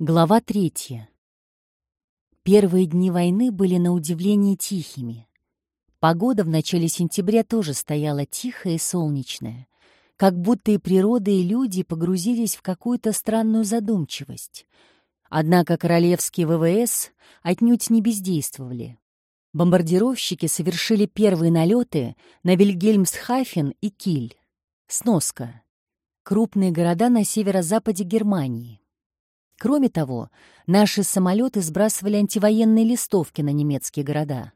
Глава третья. Первые дни войны были на удивление тихими. Погода в начале сентября тоже стояла тихая и солнечная, как будто и природа, и люди погрузились в какую-то странную задумчивость. Однако королевские ВВС отнюдь не бездействовали. Бомбардировщики совершили первые налеты на Вильгельмсхафен и Киль. Сноска. Крупные города на северо-западе Германии. Кроме того, наши самолеты сбрасывали антивоенные листовки на немецкие города.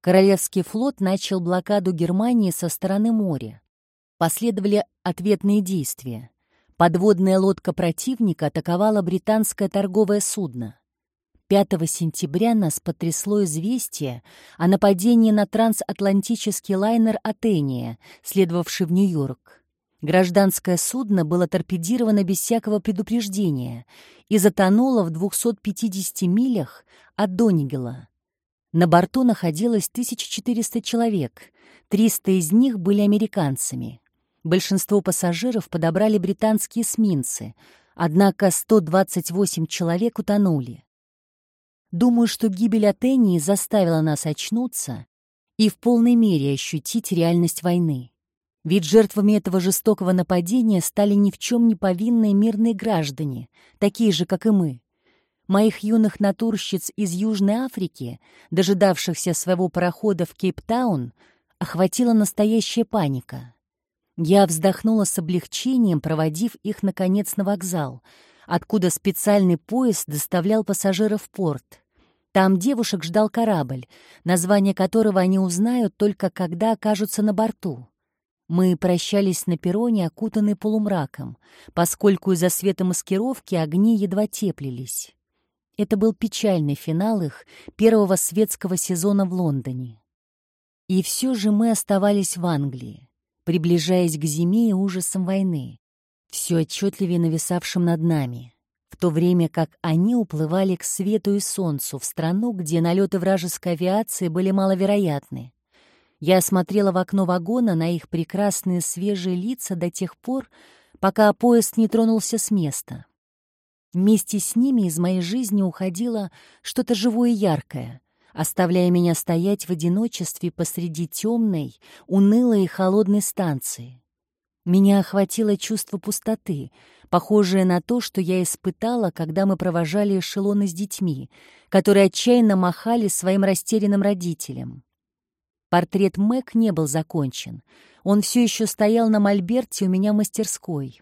Королевский флот начал блокаду Германии со стороны моря. Последовали ответные действия. Подводная лодка противника атаковала британское торговое судно. 5 сентября нас потрясло известие о нападении на трансатлантический лайнер «Атения», следовавший в Нью-Йорк. Гражданское судно было торпедировано без всякого предупреждения и затонуло в 250 милях от Донигела. На борту находилось 1400 человек, 300 из них были американцами. Большинство пассажиров подобрали британские эсминцы, однако 128 человек утонули. Думаю, что гибель Атении заставила нас очнуться и в полной мере ощутить реальность войны. Ведь жертвами этого жестокого нападения стали ни в чем не повинные мирные граждане, такие же, как и мы. Моих юных натурщиц из Южной Африки, дожидавшихся своего парохода в Кейптаун, охватила настоящая паника. Я вздохнула с облегчением, проводив их, наконец, на вокзал, откуда специальный поезд доставлял пассажиров в порт. Там девушек ждал корабль, название которого они узнают только когда окажутся на борту. Мы прощались на перроне, окутанные полумраком, поскольку из-за света маскировки огни едва теплились. Это был печальный финал их первого светского сезона в Лондоне. И все же мы оставались в Англии, приближаясь к зиме и ужасам войны, все отчетливее нависавшим над нами, в то время как они уплывали к свету и солнцу в страну, где налеты вражеской авиации были маловероятны. Я смотрела в окно вагона на их прекрасные свежие лица до тех пор, пока поезд не тронулся с места. Вместе с ними из моей жизни уходило что-то живое и яркое, оставляя меня стоять в одиночестве посреди темной, унылой и холодной станции. Меня охватило чувство пустоты, похожее на то, что я испытала, когда мы провожали эшелоны с детьми, которые отчаянно махали своим растерянным родителям. Портрет Мэг не был закончен. Он все еще стоял на мольберте у меня в мастерской.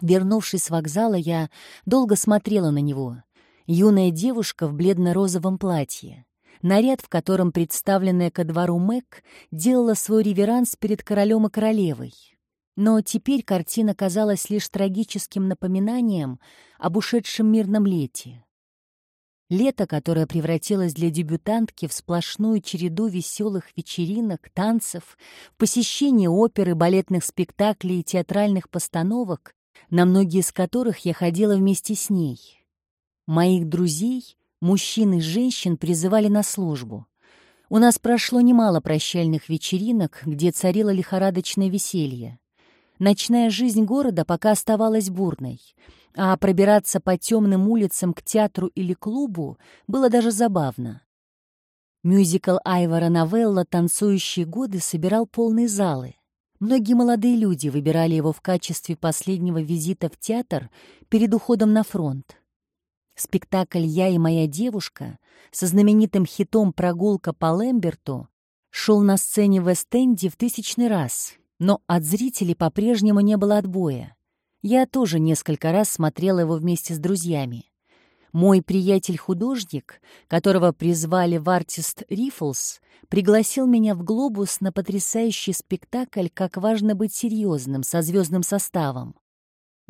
Вернувшись с вокзала, я долго смотрела на него. Юная девушка в бледно-розовом платье. Наряд, в котором представленная ко двору Мэг делала свой реверанс перед королем и королевой. Но теперь картина казалась лишь трагическим напоминанием об ушедшем мирном лете. Лето, которое превратилось для дебютантки в сплошную череду веселых вечеринок, танцев, посещения оперы, балетных спектаклей и театральных постановок, на многие из которых я ходила вместе с ней. Моих друзей, мужчин и женщин, призывали на службу. У нас прошло немало прощальных вечеринок, где царило лихорадочное веселье. Ночная жизнь города пока оставалась бурной — а пробираться по темным улицам к театру или клубу было даже забавно. Мюзикл Айвара Новелла «Танцующие годы» собирал полные залы. Многие молодые люди выбирали его в качестве последнего визита в театр перед уходом на фронт. Спектакль «Я и моя девушка» со знаменитым хитом «Прогулка по Лэмберту» шел на сцене в Эстенде в тысячный раз, но от зрителей по-прежнему не было отбоя. Я тоже несколько раз смотрела его вместе с друзьями. Мой приятель-художник, которого призвали в артист Рифлс, пригласил меня в «Глобус» на потрясающий спектакль «Как важно быть серьезным» со звездным составом.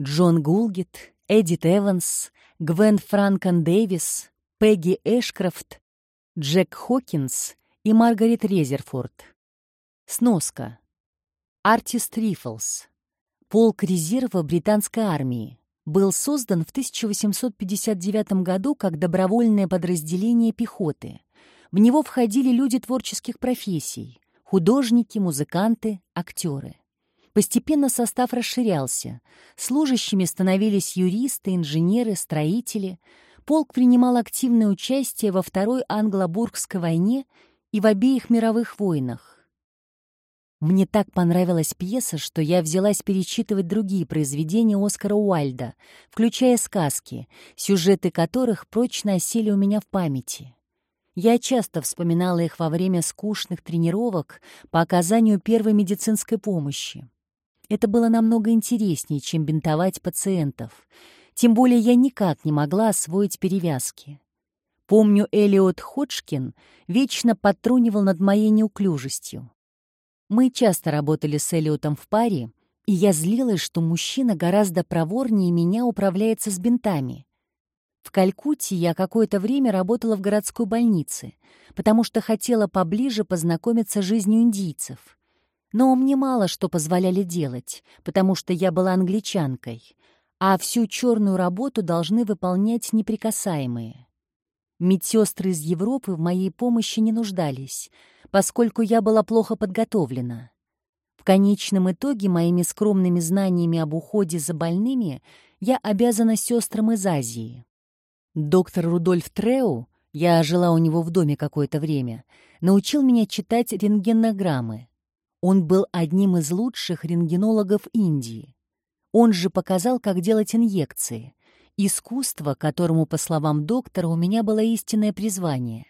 Джон Гулгет, Эдит Эванс, Гвен Франкон Дэвис, Пегги Эшкрофт, Джек Хокинс и Маргарет Резерфорд. Сноска. Артист Рифлс Полк резерва британской армии был создан в 1859 году как добровольное подразделение пехоты. В него входили люди творческих профессий — художники, музыканты, актеры. Постепенно состав расширялся. Служащими становились юристы, инженеры, строители. Полк принимал активное участие во Второй Англо-Бургской войне и в обеих мировых войнах. Мне так понравилась пьеса, что я взялась перечитывать другие произведения Оскара Уальда, включая сказки, сюжеты которых прочно осели у меня в памяти. Я часто вспоминала их во время скучных тренировок по оказанию первой медицинской помощи. Это было намного интереснее, чем бинтовать пациентов. Тем более я никак не могла освоить перевязки. Помню, Элиот Ходжкин вечно подтрунивал над моей неуклюжестью. Мы часто работали с Элиотом в паре, и я злилась, что мужчина гораздо проворнее меня управляется с бинтами. В Калькутте я какое-то время работала в городской больнице, потому что хотела поближе познакомиться с жизнью индийцев. Но мне мало что позволяли делать, потому что я была англичанкой, а всю черную работу должны выполнять неприкасаемые. Медсестры из Европы в моей помощи не нуждались, поскольку я была плохо подготовлена. В конечном итоге моими скромными знаниями об уходе за больными я обязана сестрам из Азии. Доктор Рудольф Треу, я жила у него в доме какое-то время, научил меня читать рентгенограммы. Он был одним из лучших рентгенологов Индии. Он же показал, как делать инъекции. Искусство, которому, по словам доктора, у меня было истинное призвание.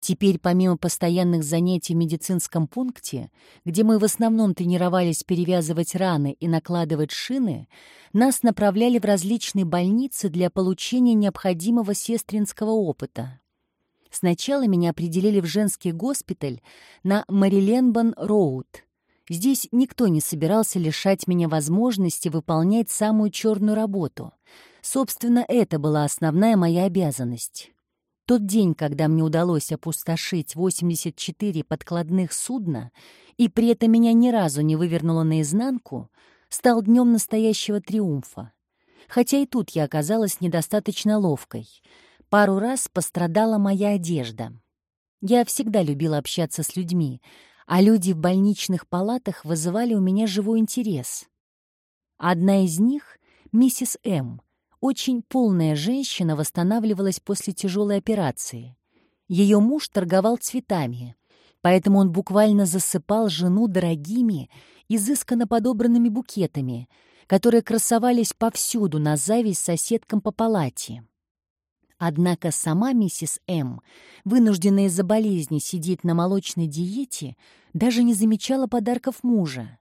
Теперь, помимо постоянных занятий в медицинском пункте, где мы в основном тренировались перевязывать раны и накладывать шины, нас направляли в различные больницы для получения необходимого сестринского опыта. Сначала меня определили в женский госпиталь на Мариленбан-Роуд. Здесь никто не собирался лишать меня возможности выполнять самую черную работу. Собственно, это была основная моя обязанность. Тот день, когда мне удалось опустошить 84 подкладных судна, и при этом меня ни разу не вывернуло наизнанку, стал днем настоящего триумфа. Хотя и тут я оказалась недостаточно ловкой. Пару раз пострадала моя одежда. Я всегда любила общаться с людьми, а люди в больничных палатах вызывали у меня живой интерес. Одна из них — миссис М — очень полная женщина восстанавливалась после тяжелой операции. Ее муж торговал цветами, поэтому он буквально засыпал жену дорогими, изысканно подобранными букетами, которые красовались повсюду на зависть соседкам по палате. Однако сама миссис М, вынужденная из-за болезни сидеть на молочной диете, даже не замечала подарков мужа.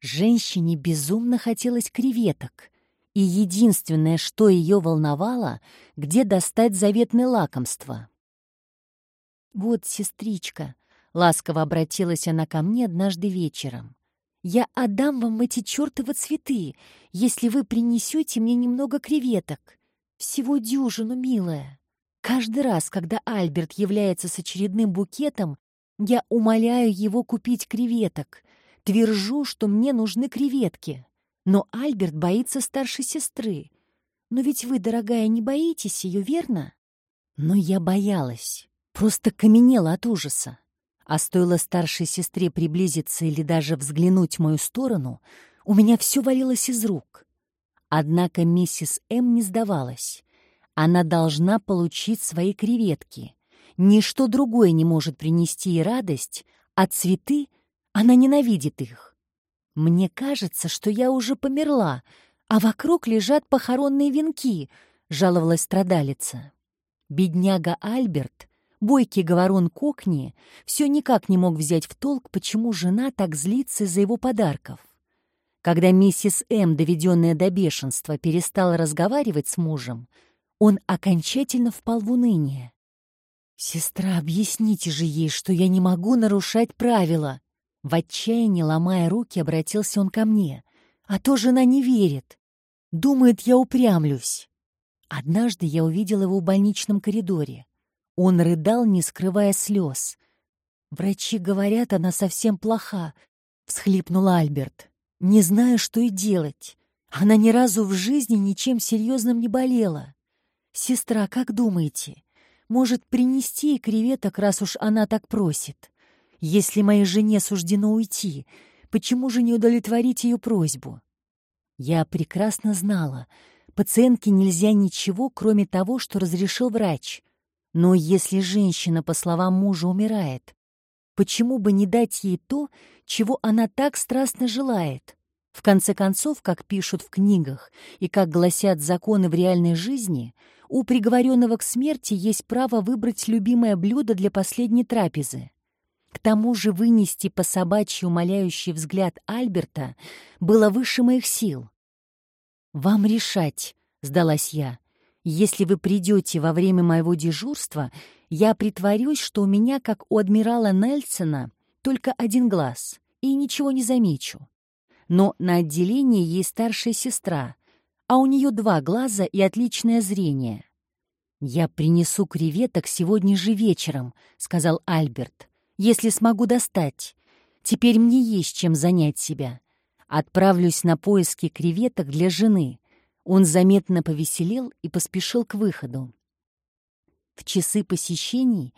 Женщине безумно хотелось креветок, и единственное, что ее волновало, где достать заветное лакомство. «Вот, сестричка», — ласково обратилась она ко мне однажды вечером, «я отдам вам эти чертовы цветы, если вы принесете мне немного креветок. Всего дюжину, милая. Каждый раз, когда Альберт является с очередным букетом, я умоляю его купить креветок, твержу, что мне нужны креветки». Но Альберт боится старшей сестры. Но ведь вы, дорогая, не боитесь ее, верно? Но я боялась, просто каменела от ужаса. А стоило старшей сестре приблизиться или даже взглянуть в мою сторону, у меня все валилось из рук. Однако миссис М не сдавалась. Она должна получить свои креветки. Ничто другое не может принести ей радость, а цветы она ненавидит их. «Мне кажется, что я уже померла, а вокруг лежат похоронные венки», — жаловалась страдалица. Бедняга Альберт, бойкий говорон Кокни, все никак не мог взять в толк, почему жена так злится из-за его подарков. Когда миссис М, доведенная до бешенства, перестала разговаривать с мужем, он окончательно впал в уныние. «Сестра, объясните же ей, что я не могу нарушать правила!» В отчаянии, ломая руки, обратился он ко мне. А то жена не верит. Думает, я упрямлюсь. Однажды я увидел его в больничном коридоре. Он рыдал, не скрывая слез. «Врачи говорят, она совсем плоха», — всхлипнул Альберт. «Не знаю, что и делать. Она ни разу в жизни ничем серьезным не болела. Сестра, как думаете, может принести ей креветок, раз уж она так просит?» Если моей жене суждено уйти, Почему же не удовлетворить ее просьбу? Я прекрасно знала, пациентке нельзя ничего, кроме того, что разрешил врач. Но если женщина, по словам мужа, умирает, почему бы не дать ей то, чего она так страстно желает? В конце концов, как пишут в книгах и как гласят законы в реальной жизни, у приговоренного к смерти есть право выбрать любимое блюдо для последней трапезы. К тому же вынести по собачьи умоляющий взгляд Альберта было выше моих сил. «Вам решать», — сдалась я. «Если вы придете во время моего дежурства, я притворюсь, что у меня, как у адмирала Нельсона, только один глаз, и ничего не замечу но на отделении есть старшая сестра, а у нее два глаза и отличное зрение. «Я принесу креветок сегодня же вечером», — сказал Альберт, — «если смогу достать. Теперь мне есть чем занять себя. Отправлюсь на поиски креветок для жены». Он заметно повеселел и поспешил к выходу. В часы посещений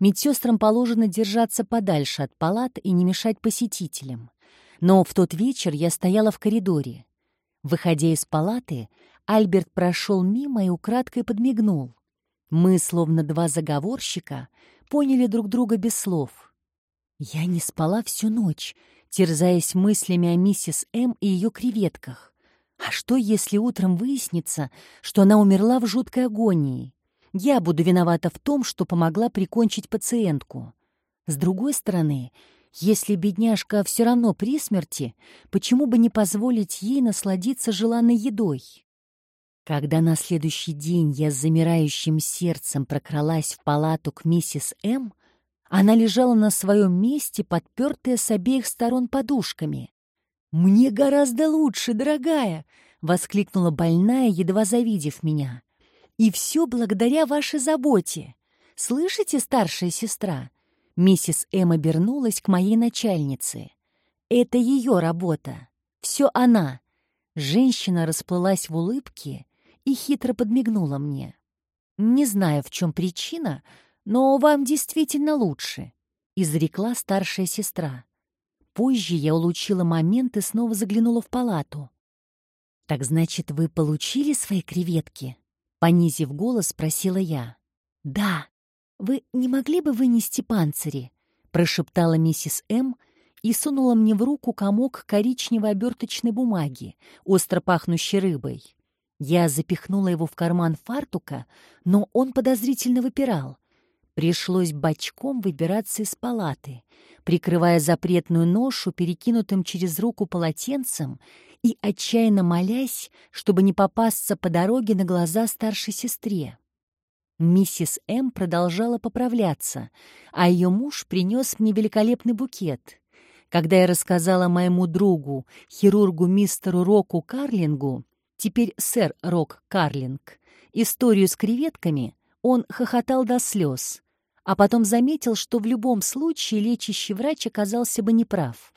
медсестрам положено держаться подальше от палат и не мешать посетителям. Но в тот вечер я стояла в коридоре. Выходя из палаты, Альберт прошел мимо и украдкой подмигнул. Мы, словно два заговорщика, поняли друг друга без слов. Я не спала всю ночь, терзаясь мыслями о миссис М и ее креветках. А что, если утром выяснится, что она умерла в жуткой агонии? Я буду виновата в том, что помогла прикончить пациентку. С другой стороны, если бедняжка все равно при смерти, почему бы не позволить ей насладиться желанной едой? Когда на следующий день я с замирающим сердцем прокралась в палату к миссис М., она лежала на своем месте, подпертая с обеих сторон подушками. «Мне гораздо лучше, дорогая!» — воскликнула больная, едва завидев меня. «И все благодаря вашей заботе. Слышите, старшая сестра? Миссис М обернулась к моей начальнице. «Это ее работа. Все она». Женщина расплылась в улыбке и хитро подмигнула мне. «Не знаю, в чем причина, но вам действительно лучше», — изрекла старшая сестра. Позже я улучила момент и снова заглянула в палату. «Так значит, вы получили свои креветки?» Понизив голос, спросила я. «Да», «Вы не могли бы вынести панцири?» — прошептала миссис М. и сунула мне в руку комок коричневой оберточной бумаги, остро пахнущей рыбой. Я запихнула его в карман фартука, но он подозрительно выпирал. Пришлось бочком выбираться из палаты, прикрывая запретную ношу перекинутым через руку полотенцем и отчаянно молясь, чтобы не попасться по дороге на глаза старшей сестре. Миссис М. продолжала поправляться, а ее муж принес мне великолепный букет. Когда я рассказала моему другу, хирургу мистеру Року Карлингу, теперь сэр Рок Карлинг, историю с креветками, он хохотал до слез, а потом заметил, что в любом случае лечащий врач оказался бы неправ.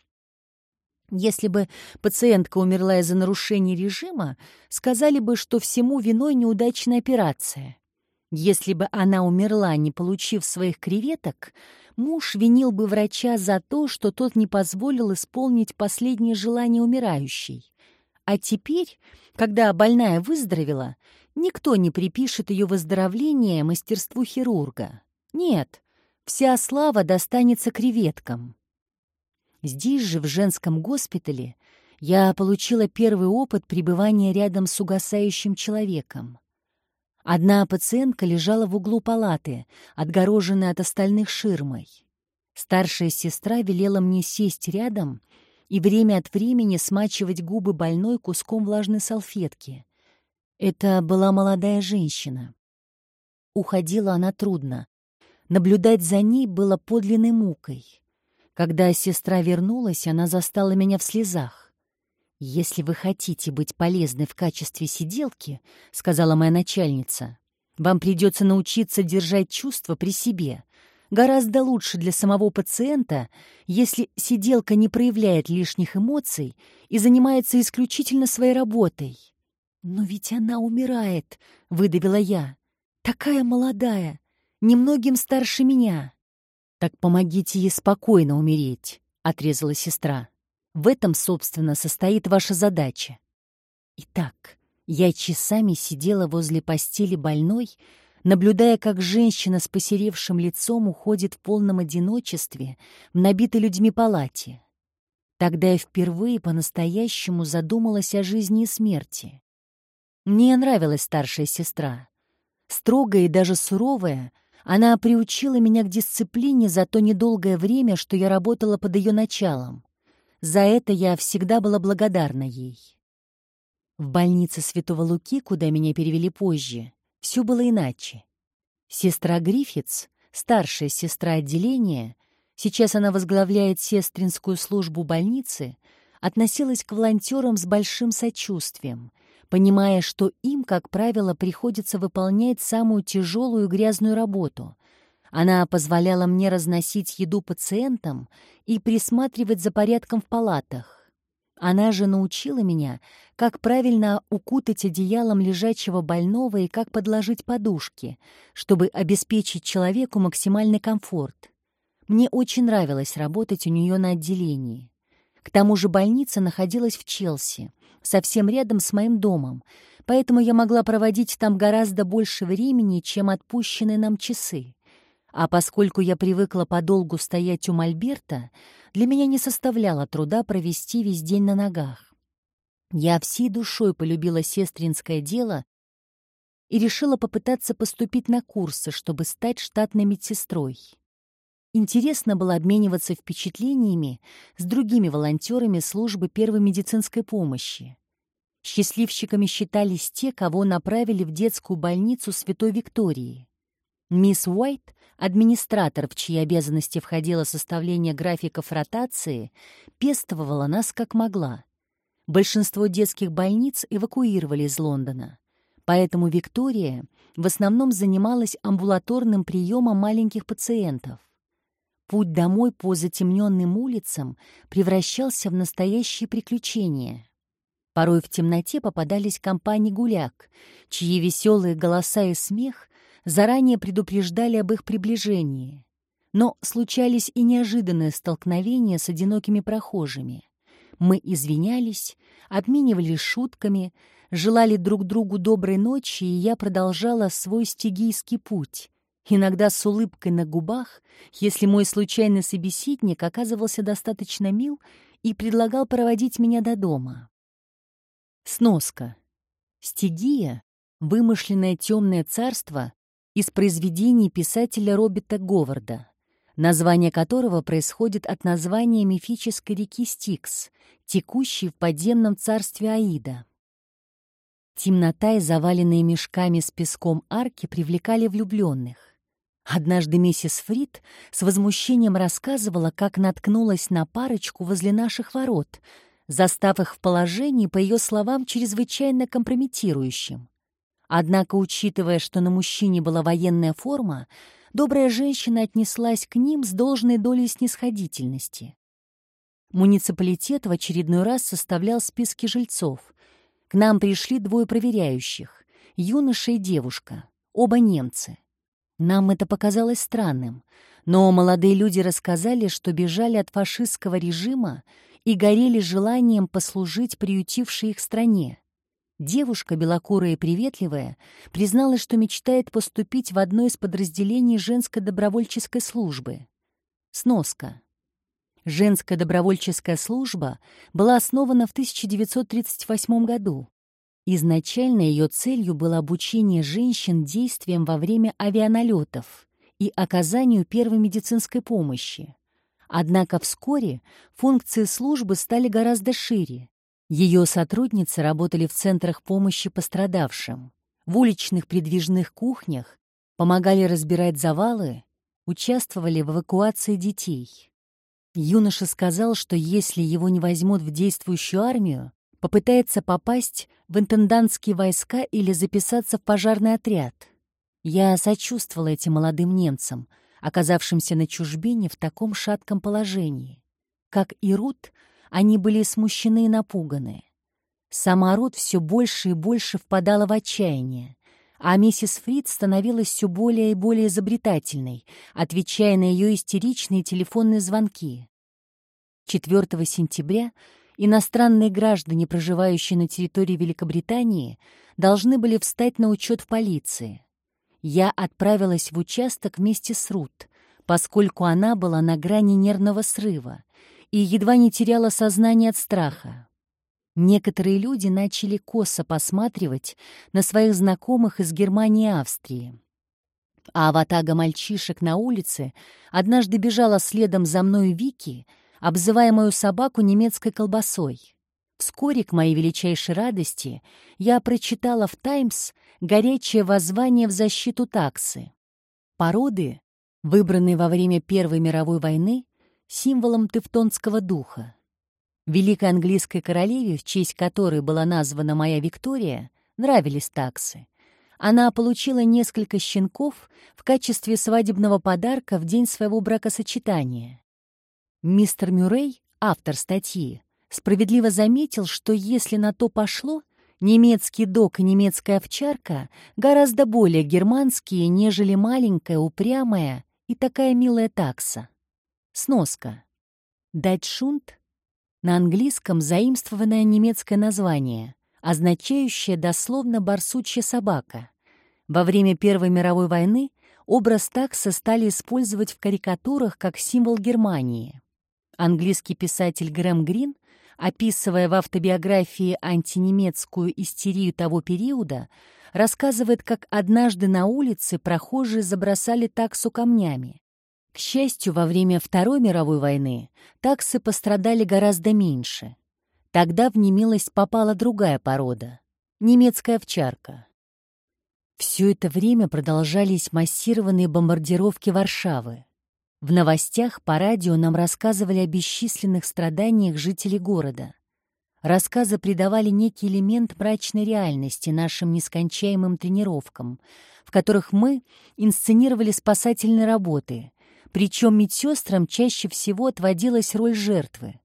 Если бы пациентка умерла из-за нарушения режима, сказали бы, что всему виной неудачная операция. Если бы она умерла, не получив своих креветок, муж винил бы врача за то, что тот не позволил исполнить последнее желание умирающей. А теперь, когда больная выздоровела, никто не припишет ее выздоровление мастерству хирурга. Нет, вся слава достанется креветкам. Здесь же, в женском госпитале, я получила первый опыт пребывания рядом с угасающим человеком. Одна пациентка лежала в углу палаты, отгороженная от остальных ширмой. Старшая сестра велела мне сесть рядом и время от времени смачивать губы больной куском влажной салфетки. Это была молодая женщина. Уходила она трудно. Наблюдать за ней было подлинной мукой. Когда сестра вернулась, она застала меня в слезах. «Если вы хотите быть полезны в качестве сиделки, — сказала моя начальница, — вам придется научиться держать чувства при себе. Гораздо лучше для самого пациента, если сиделка не проявляет лишних эмоций и занимается исключительно своей работой». «Но ведь она умирает», — выдавила я. «Такая молодая, немногим старше меня». «Так помогите ей спокойно умереть», — отрезала сестра. В этом, собственно, состоит ваша задача. Итак, я часами сидела возле постели больной, наблюдая, как женщина с посеревшим лицом уходит в полном одиночестве в набитой людьми палате. Тогда я впервые по-настоящему задумалась о жизни и смерти. Мне нравилась старшая сестра. Строгая и даже суровая, она приучила меня к дисциплине за то недолгое время, что я работала под ее началом. За это я всегда была благодарна ей. В больнице Святого Луки, куда меня перевели позже, все было иначе. Сестра Гриффитс, старшая сестра отделения, сейчас она возглавляет сестринскую службу больницы, относилась к волонтерам с большим сочувствием, понимая, что им, как правило, приходится выполнять самую тяжелую и грязную работу. Она позволяла мне разносить еду пациентам и присматривать за порядком в палатах. Она же научила меня, как правильно укутать одеялом лежачего больного и как подложить подушки, чтобы обеспечить человеку максимальный комфорт. Мне очень нравилось работать у нее на отделении. К тому же больница находилась в Челси, совсем рядом с моим домом, поэтому я могла проводить там гораздо больше времени, чем отпущенные нам часы. А поскольку я привыкла подолгу стоять у Мольберта, для меня не составляло труда провести весь день на ногах. Я всей душой полюбила сестринское дело и решила попытаться поступить на курсы, чтобы стать штатной медсестрой. Интересно было обмениваться впечатлениями с другими волонтерами службы первой медицинской помощи. Счастливчиками считались те, кого направили в детскую больницу Святой Виктории. Мисс Уайт, администратор, в чьи обязанности входило составление графиков ротации, пестовала нас как могла. Большинство детских больниц эвакуировали из Лондона, поэтому Виктория в основном занималась амбулаторным приемом маленьких пациентов. Путь домой по затемненным улицам превращался в настоящее приключение. Порой в темноте попадались компании гуляк, чьи веселые голоса и смех заранее предупреждали об их приближении. Но случались и неожиданные столкновения с одинокими прохожими. Мы извинялись, обменивались шутками, желали друг другу доброй ночи, и я продолжала свой стигийский путь, иногда с улыбкой на губах, если мой случайный собеседник оказывался достаточно мил и предлагал проводить меня до дома. Сноска. Стигия — вымышленное темное царство, из произведений писателя Роберта Говарда, название которого происходит от названия мифической реки Стикс, текущей в подземном царстве Аида. Темнота и заваленные мешками с песком арки привлекали влюбленных. Однажды миссис Фрид с возмущением рассказывала, как наткнулась на парочку возле наших ворот, застав их в положении, по ее словам, чрезвычайно компрометирующим. Однако, учитывая, что на мужчине была военная форма, добрая женщина отнеслась к ним с должной долей снисходительности. Муниципалитет в очередной раз составлял списки жильцов. К нам пришли двое проверяющих — юноша и девушка, оба немцы. Нам это показалось странным, но молодые люди рассказали, что бежали от фашистского режима и горели желанием послужить приютившей их стране. Девушка, белокурая и приветливая, призналась, что мечтает поступить в одно из подразделений женской добровольческой службы. Сноска. Женская добровольческая служба была основана в 1938 году. Изначально ее целью было обучение женщин действиям во время авианалетов и оказанию первой медицинской помощи. Однако вскоре функции службы стали гораздо шире, ее сотрудницы работали в центрах помощи пострадавшим, в уличных придвижных кухнях, помогали разбирать завалы, участвовали в эвакуации детей. Юноша сказал, что если его не возьмут в действующую армию, попытается попасть в интендантские войска или записаться в пожарный отряд. Я сочувствовала этим молодым немцам, оказавшимся на чужбине в таком шатком положении. Как и Рут, они были смущены и напуганы. Сама Рут все больше и больше впадала в отчаяние, а миссис Фрид становилась все более и более изобретательной, отвечая на ее истеричные телефонные звонки. 4 сентября иностранные граждане, проживающие на территории Великобритании, должны были встать на учет в полиции. Я отправилась в участок вместе с Рут, поскольку она была на грани нервного срыва и едва не теряла сознание от страха. Некоторые люди начали косо посматривать на своих знакомых из Германии и Австрии. А аватага мальчишек на улице однажды бежала следом за мной Вики, обзывая мою собаку немецкой колбасой. Вскоре, к моей величайшей радости, я прочитала в «Таймс» горячее воззвание в защиту таксы. Породы, выбранные во время Первой мировой войны, символом тевтонского духа. Великой английской королеве, в честь которой была названа моя Виктория, нравились таксы. Она получила несколько щенков в качестве свадебного подарка в день своего бракосочетания. Мистер Мюррей, автор статьи, справедливо заметил, что если на то пошло, немецкий дог и немецкая овчарка гораздо более германские, нежели маленькая, упрямая и такая милая такса. Сноска. Датшунд на английском заимствованное немецкое название, означающее дословно «барсучья собака». Во время Первой мировой войны образ такса стали использовать в карикатурах как символ Германии. Английский писатель Грэм Грин, описывая в автобиографии антинемецкую истерию того периода, рассказывает, как однажды на улице прохожие забросали таксу камнями. Счастью, во время Второй мировой войны таксы пострадали гораздо меньше. Тогда в немилость попала другая порода — немецкая овчарка. Все это время продолжались массированные бомбардировки Варшавы. В новостях по радио нам рассказывали о бесчисленных страданиях жителей города. Рассказы придавали некий элемент мрачной реальности нашим нескончаемым тренировкам, в которых мы инсценировали спасательные работы, причем медсестрам чаще всего отводилась роль жертвы.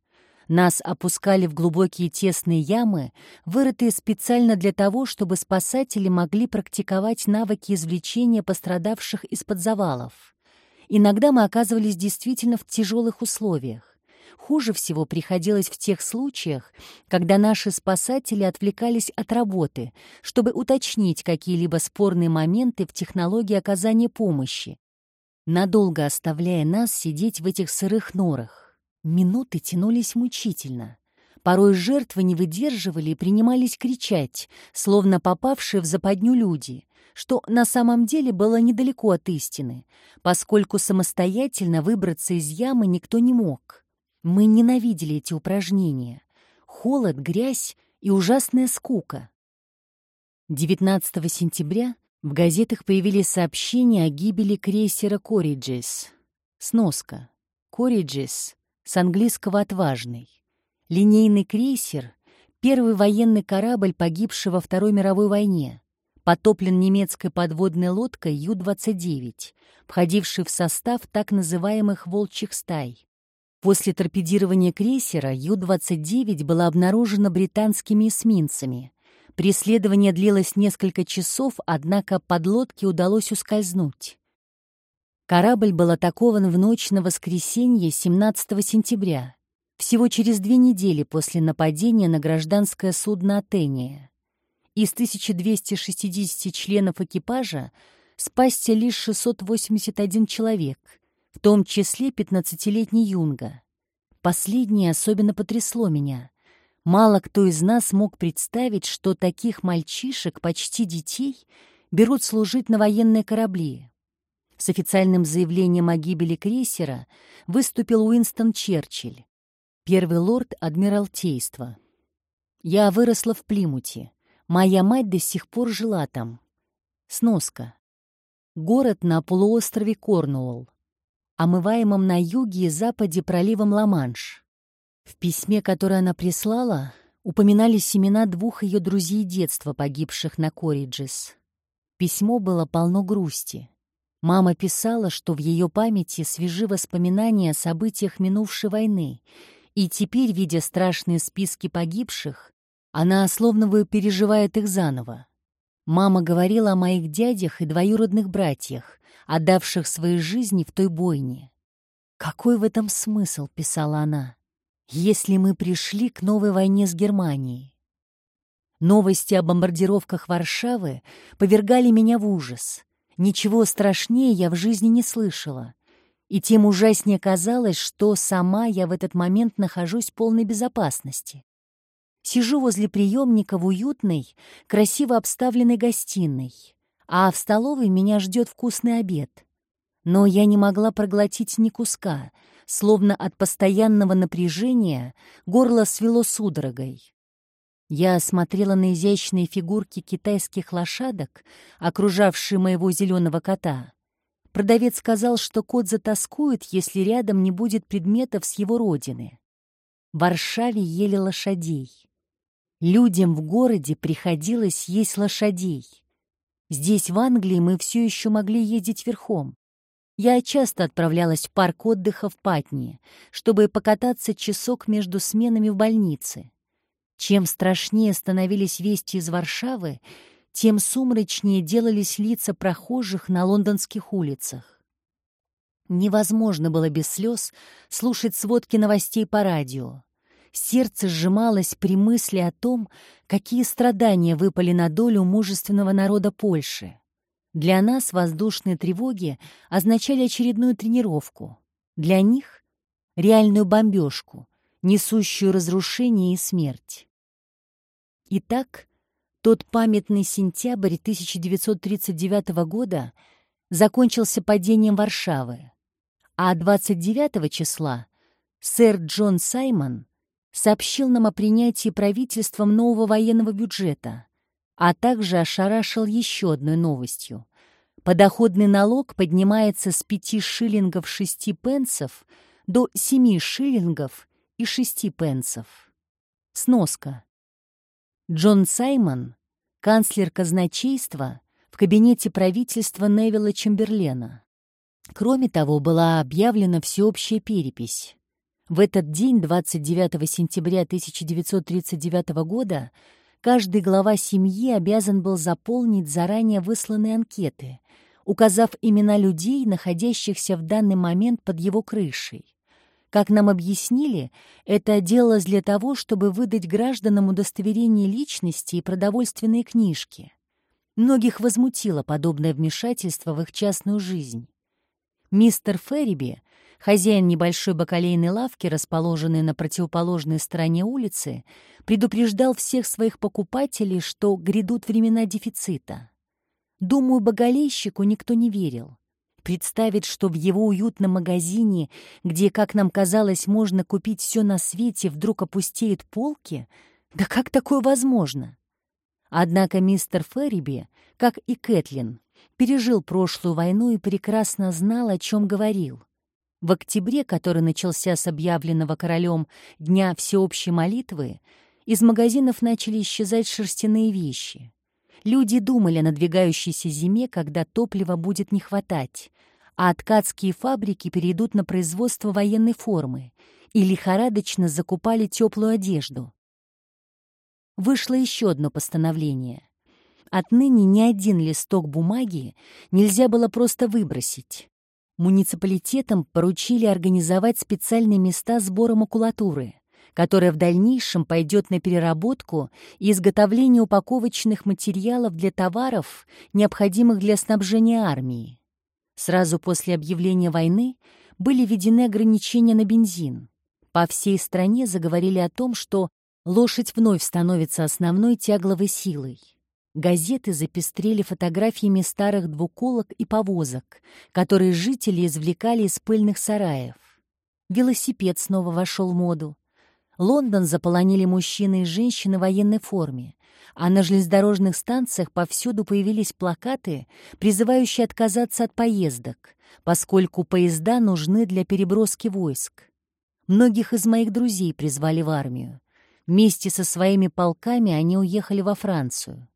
Нас опускали в глубокие тесные ямы, вырытые специально для того, чтобы спасатели могли практиковать навыки извлечения пострадавших из-под завалов. Иногда мы оказывались действительно в тяжелых условиях. Хуже всего приходилось в тех случаях, когда наши спасатели отвлекались от работы, чтобы уточнить какие-либо спорные моменты в технологии оказания помощи, надолго оставляя нас сидеть в этих сырых норах. Минуты тянулись мучительно. Порой жертвы не выдерживали и принимались кричать, словно попавшие в западню люди, что на самом деле было недалеко от истины, поскольку самостоятельно выбраться из ямы никто не мог. Мы ненавидели эти упражнения. Холод, грязь и ужасная скука. 19 сентября в газетах появились сообщения о гибели крейсера «Кориджис». Сноска. «Кориджис» с английского «отважный». Линейный крейсер — первый военный корабль, погибший во Второй мировой войне. Потоплен немецкой подводной лодкой Ю-29, входившей в состав так называемых «волчьих стай». После торпедирования крейсера Ю-29 была обнаружена британскими эсминцами — Преследование длилось несколько часов, однако подлодке удалось ускользнуть. Корабль был атакован в ночь на воскресенье 17 сентября, всего через две недели после нападения на гражданское судно «Атения». Из 1260 членов экипажа спасся лишь 681 человек, в том числе 15-летний Юнга. Последнее особенно потрясло меня. Мало кто из нас мог представить, что таких мальчишек, почти детей, берут служить на военные корабли. С официальным заявлением о гибели крейсера выступил Уинстон Черчилль, первый лорд Адмиралтейства. «Я выросла в Плимуте. Моя мать до сих пор жила там. Сноска. Город на полуострове Корнуолл, омываемом на юге и западе проливом Ла-Манш. В письме, которое она прислала, упоминались имена двух ее друзей детства, погибших на Кориджис. Письмо было полно грусти. Мама писала, что в ее памяти свежи воспоминания о событиях минувшей войны, и теперь, видя страшные списки погибших, она словно бы переживает их заново. Мама говорила о моих дядях и двоюродных братьях, отдавших свои жизни в той бойне. «Какой в этом смысл?» — писала она. Если мы пришли к новой войне с Германией? Новости о бомбардировках Варшавы повергали меня в ужас. Ничего страшнее я в жизни не слышала. И тем ужаснее казалось, что сама я в этот момент нахожусь в полной безопасности. Сижу возле приемника в уютной, красиво обставленной гостиной, а в столовой меня ждет вкусный обед. Но я не могла проглотить ни куска, словно от постоянного напряжения горло свело судорогой. Я смотрела на изящные фигурки китайских лошадок, окружавшие моего зеленого кота. Продавец сказал, что кот затаскует, если рядом не будет предметов с его родины. В Варшаве ели лошадей. Людям в городе приходилось есть лошадей. Здесь, в Англии, мы все еще могли ездить верхом. Я часто отправлялась в парк отдыха в Патни, чтобы покататься часок между сменами в больнице. Чем страшнее становились вести из Варшавы, тем сумрачнее делались лица прохожих на лондонских улицах. Невозможно было без слез слушать сводки новостей по радио. Сердце сжималось при мысли о том, какие страдания выпали на долю мужественного народа Польши. Для нас воздушные тревоги означали очередную тренировку. Для них — реальную бомбежку, несущую разрушение и смерть. Итак, тот памятный сентябрь 1939 года закончился падением Варшавы, а 29 числа сэр Джон Саймон сообщил нам о принятии правительством нового военного бюджета, а также ошарашил еще одной новостью. Подоходный налог поднимается с 5 шиллингов 6 пенсов до 7 шиллингов и 6 пенсов. Сноска. Джон Саймон, канцлер казначейства в кабинете правительства Невилла Чемберлена. Кроме того, была объявлена всеобщая перепись. В этот день, 29 сентября 1939 года, каждый глава семьи обязан был заполнить заранее высланные анкеты, указав имена людей, находящихся в данный момент под его крышей. Как нам объяснили, это делалось для того, чтобы выдать гражданам удостоверение личности и продовольственные книжки. Многих возмутило подобное вмешательство в их частную жизнь. Мистер Ферриби Хозяин небольшой бакалейной лавки, расположенной на противоположной стороне улицы, предупреждал всех своих покупателей, что грядут времена дефицита. Думаю, боголейщику никто не верил. Представить, что в его уютном магазине, где, как нам казалось, можно купить все на свете, вдруг опустеют полки? Да как такое возможно? Однако мистер Ферриби, как и Кэтлин, пережил прошлую войну и прекрасно знал, о чем говорил. В октябре, который начался с объявленного королем Дня всеобщей молитвы, из магазинов начали исчезать шерстяные вещи. Люди думали о надвигающейся зиме, когда топлива будет не хватать, а ткацкие фабрики перейдут на производство военной формы и лихорадочно закупали теплую одежду. Вышло еще одно постановление. Отныне ни один листок бумаги нельзя было просто выбросить. Муниципалитетам поручили организовать специальные места сбора макулатуры, которая в дальнейшем пойдет на переработку и изготовление упаковочных материалов для товаров, необходимых для снабжения армии. Сразу после объявления войны были введены ограничения на бензин. По всей стране заговорили о том, что лошадь вновь становится основной тягловой силой. Газеты запестрели фотографиями старых двуколок и повозок, которые жители извлекали из пыльных сараев. Велосипед снова вошел в моду. Лондон заполонили мужчины и женщины в военной форме, а на железнодорожных станциях повсюду появились плакаты, призывающие отказаться от поездок, поскольку поезда нужны для переброски войск. Многих из моих друзей призвали в армию. Вместе со своими полками они уехали во Францию.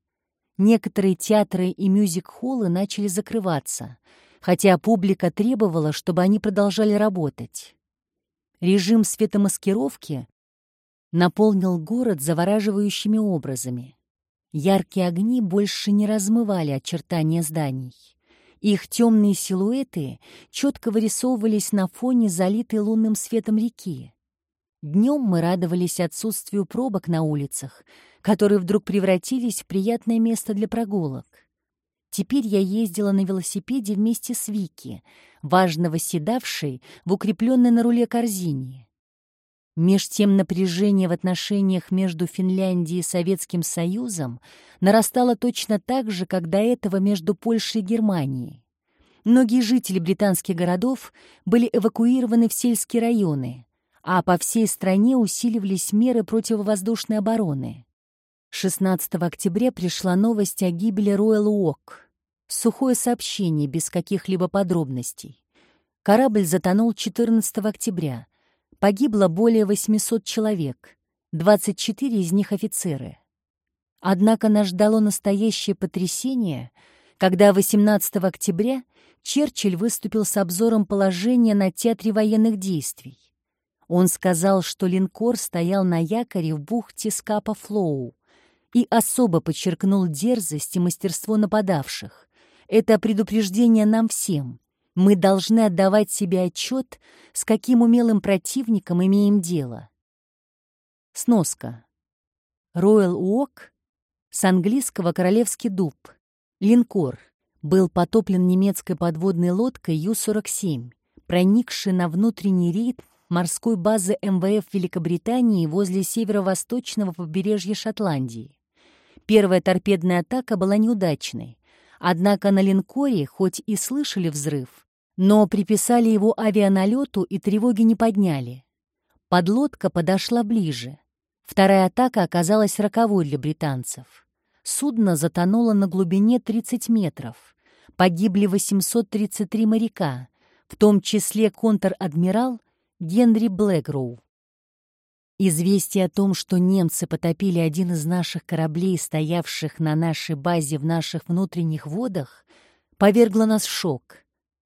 Некоторые театры и мюзик-холлы начали закрываться, хотя публика требовала, чтобы они продолжали работать. Режим светомаскировки наполнил город завораживающими образами. Яркие огни больше не размывали очертания зданий. Их темные силуэты четко вырисовывались на фоне залитой лунным светом реки. Днем мы радовались отсутствию пробок на улицах, которые вдруг превратились в приятное место для прогулок. Теперь я ездила на велосипеде вместе с Вики, важно восседавшей в укрепленной на руле корзине. Меж тем напряжение в отношениях между Финляндией и Советским Союзом нарастало точно так же, как до этого между Польшей и Германией. Многие жители британских городов были эвакуированы в сельские районы, а по всей стране усиливались меры противовоздушной обороны. 16 октября пришла новость о гибели Роyal Уок. Сухое сообщение, без каких-либо подробностей. Корабль затонул 14 октября. Погибло более 800 человек, 24 из них офицеры. Однако нас ждало настоящее потрясение, когда 18 октября Черчилль выступил с обзором положения на театре военных действий. Он сказал, что линкор стоял на якоре в бухте Скапа-Флоу и особо подчеркнул дерзость и мастерство нападавших. Это предупреждение нам всем. Мы должны отдавать себе отчет, с каким умелым противником имеем дело. Сноска. Роyal Уок с английского «Королевский дуб». Линкор был потоплен немецкой подводной лодкой Ю-47, проникшей на внутренний рейд морской базы МВФ Великобритании возле северо-восточного побережья Шотландии. Первая торпедная атака была неудачной. Однако на линкоре хоть и слышали взрыв, но приписали его авианалету и тревоги не подняли. Подлодка подошла ближе. Вторая атака оказалась роковой для британцев. Судно затонуло на глубине 30 метров. Погибли 833 моряка, в том числе контр-адмирал Генри Блэкроу. Известие о том, что немцы потопили один из наших кораблей, стоявших на нашей базе в наших внутренних водах, повергло нас в шок.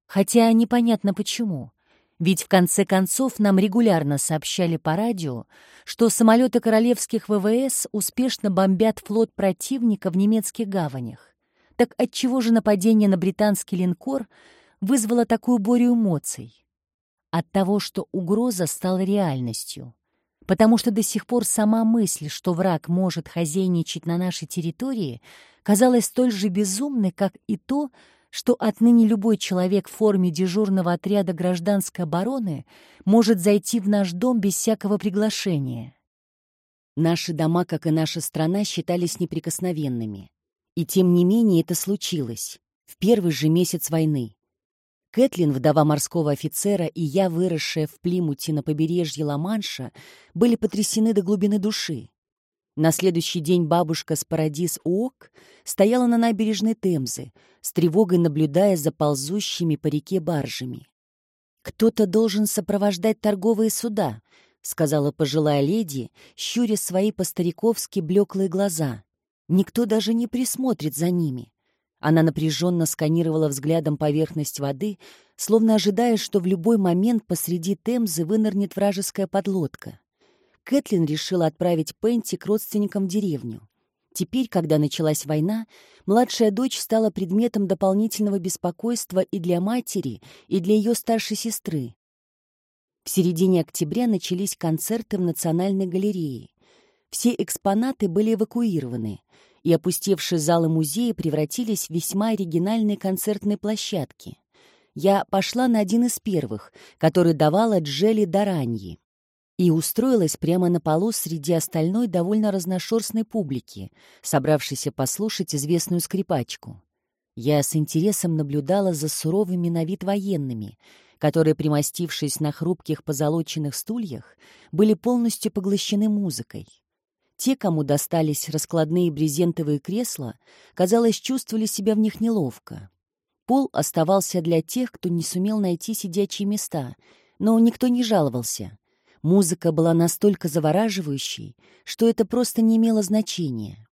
Хотя непонятно почему. Ведь в конце концов нам регулярно сообщали по радио, что самолеты королевских ВВС успешно бомбят флот противника в немецких гаванях. Так отчего же нападение на британский линкор вызвало такую бурю эмоций? От того, что угроза стала реальностью потому что до сих пор сама мысль, что враг может хозяйничать на нашей территории, казалась столь же безумной, как и то, что отныне любой человек в форме дежурного отряда гражданской обороны может зайти в наш дом без всякого приглашения. Наши дома, как и наша страна, считались неприкосновенными. И тем не менее это случилось в первый же месяц войны. Кэтлин, вдова морского офицера, и я, выросшая в Плимуте на побережье Ла-Манша, были потрясены до глубины души. На следующий день бабушка с Парадис Уок стояла на набережной Темзы, с тревогой наблюдая за ползущими по реке баржами. «Кто-то должен сопровождать торговые суда», — сказала пожилая леди, щуря свои по-стариковски блеклые глаза. «Никто даже не присмотрит за ними. Она напряженно сканировала взглядом поверхность воды, словно ожидая, что в любой момент посреди Темзы вынырнет вражеская подлодка. Кэтлин решила отправить Пенти к родственникам в деревню. Теперь, когда началась война, младшая дочь стала предметом дополнительного беспокойства и для матери, и для ее старшей сестры. В середине октября начались концерты в Национальной галерее. Все экспонаты были эвакуированы — и опустевшие залы музея превратились в весьма оригинальные концертные площадки. Я пошла на один из первых, который давала Джели Дараньи, и устроилась прямо на полу среди остальной довольно разношерстной публики, собравшейся послушать известную скрипачку. Я с интересом наблюдала за суровыми на вид военными, которые, примостившись на хрупких позолоченных стульях, были полностью поглощены музыкой. Те, кому достались раскладные брезентовые кресла, казалось, чувствовали себя в них неловко. Пол оставался для тех, кто не сумел найти сидячие места, но никто не жаловался. Музыка была настолько завораживающей, что это просто не имело значения.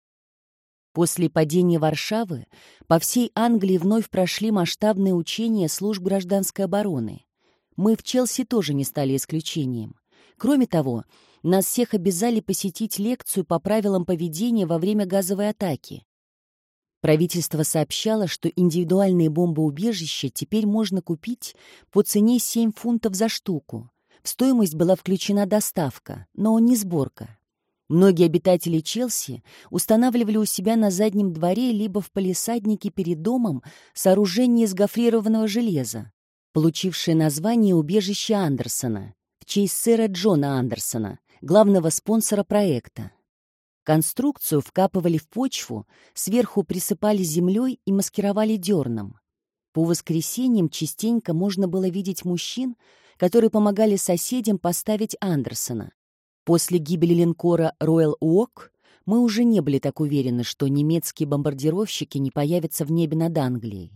После падения Варшавы по всей Англии вновь прошли масштабные учения служб гражданской обороны. Мы в Челси тоже не стали исключением. Кроме того, нас всех обязали посетить лекцию по правилам поведения во время газовой атаки. Правительство сообщало, что индивидуальные бомбоубежища теперь можно купить по цене 7 фунтов за штуку. В стоимость была включена доставка, но не сборка. Многие обитатели Челси устанавливали у себя на заднем дворе либо в палисаднике перед домом сооружение из гофрированного железа, получившее название убежище Андерсона в честь сэра Джона Андерсона, главного спонсора проекта. Конструкцию вкапывали в почву, сверху присыпали землей и маскировали дерном. По воскресеньям частенько можно было видеть мужчин, которые помогали соседям поставить Андерсона. После гибели линкора Royal Oak мы уже не были так уверены, что немецкие бомбардировщики не появятся в небе над Англией.